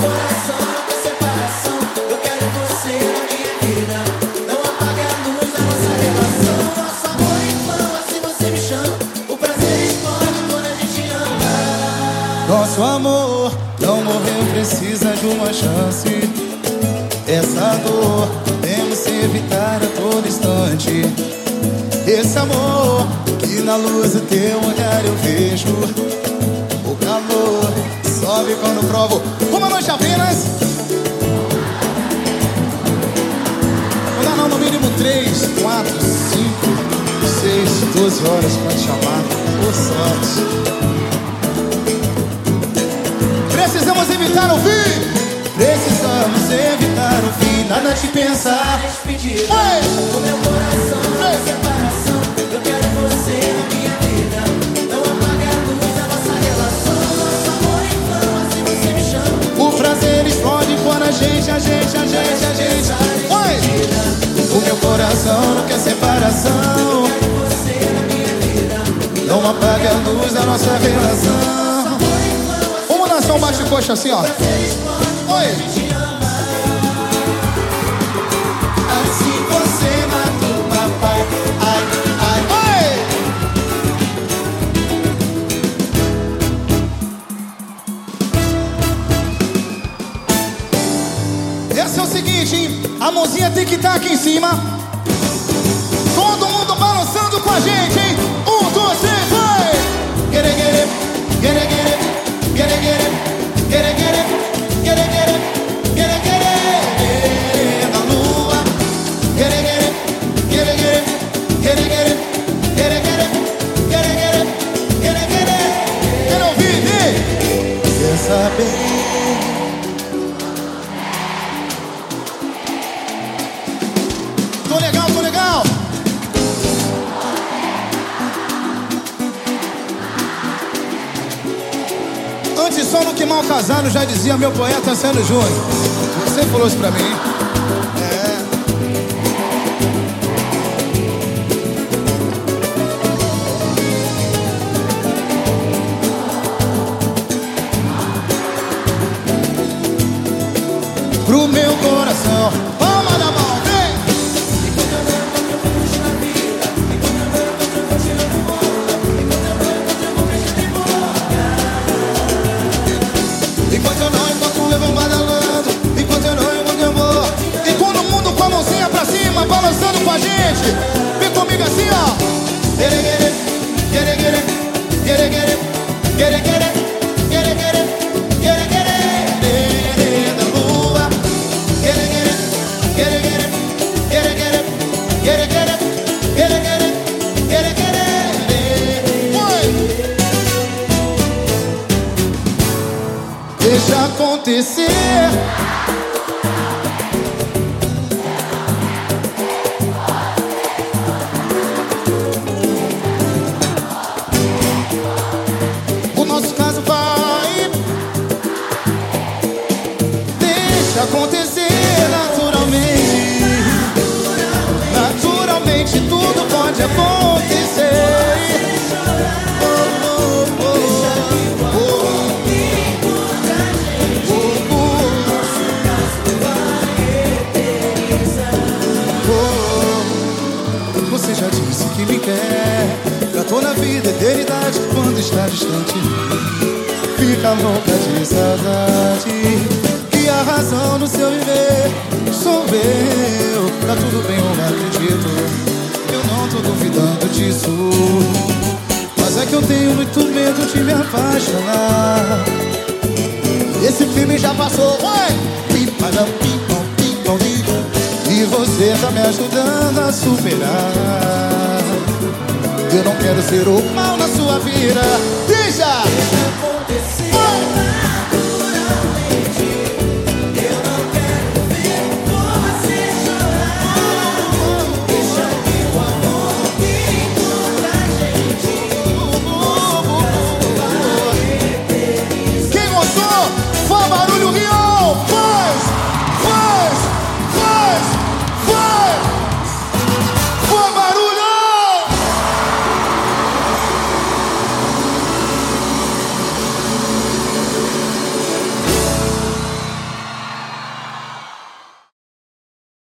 coração não quer separação. Eu quero você na minha vida. Não apague a luz da nossa relação. Nosso amor em vão, assim você me chama. O prazer explode quando a gente ama. Nosso amor não morreu, precisa de uma chance. Essa dor temos que evitar a todo instante. Esse amor que na luz do teu olhar eu vejo. Sobe quando provo. Uma noite apenas. Vou dar não, no mínimo três, quatro, cinco, seis, doze horas pra te chamar. Por sorte. Precisamos evitar o fim. Precisamos evitar o fim. Nada de pensar. Despedida. Oi! Gente, a gente, a gente, a gente. Oi! O meu coração não quer separação. Não apague a luz da nossa relação. Vamos dançar um bate-coxa assim, ó. Oi! a mãozinha tem que estar tá aqui em cima. Todo mundo balançando com a gente, hein? Um, dois, três, vai! Get it, get it, get it, get it, get it, get it, get it, get it. Saber mal casado já dizia meu poeta Sandro Júnior. Você falou isso pra mim. É. Pro meu coração, Vem comigo assim, ó. Deixa acontecer. Eternidade Quando está distante Fica louca de saudade. E a razão do seu viver Sou eu. Tá tudo bem, eu não acredito. Eu não tô duvidando disso. Mas é que eu tenho muito medo de me apaixonar. Esse filme já passou, pipom. E você tá me ajudando a superar Eu não quero ser o mal na sua vida Deixa!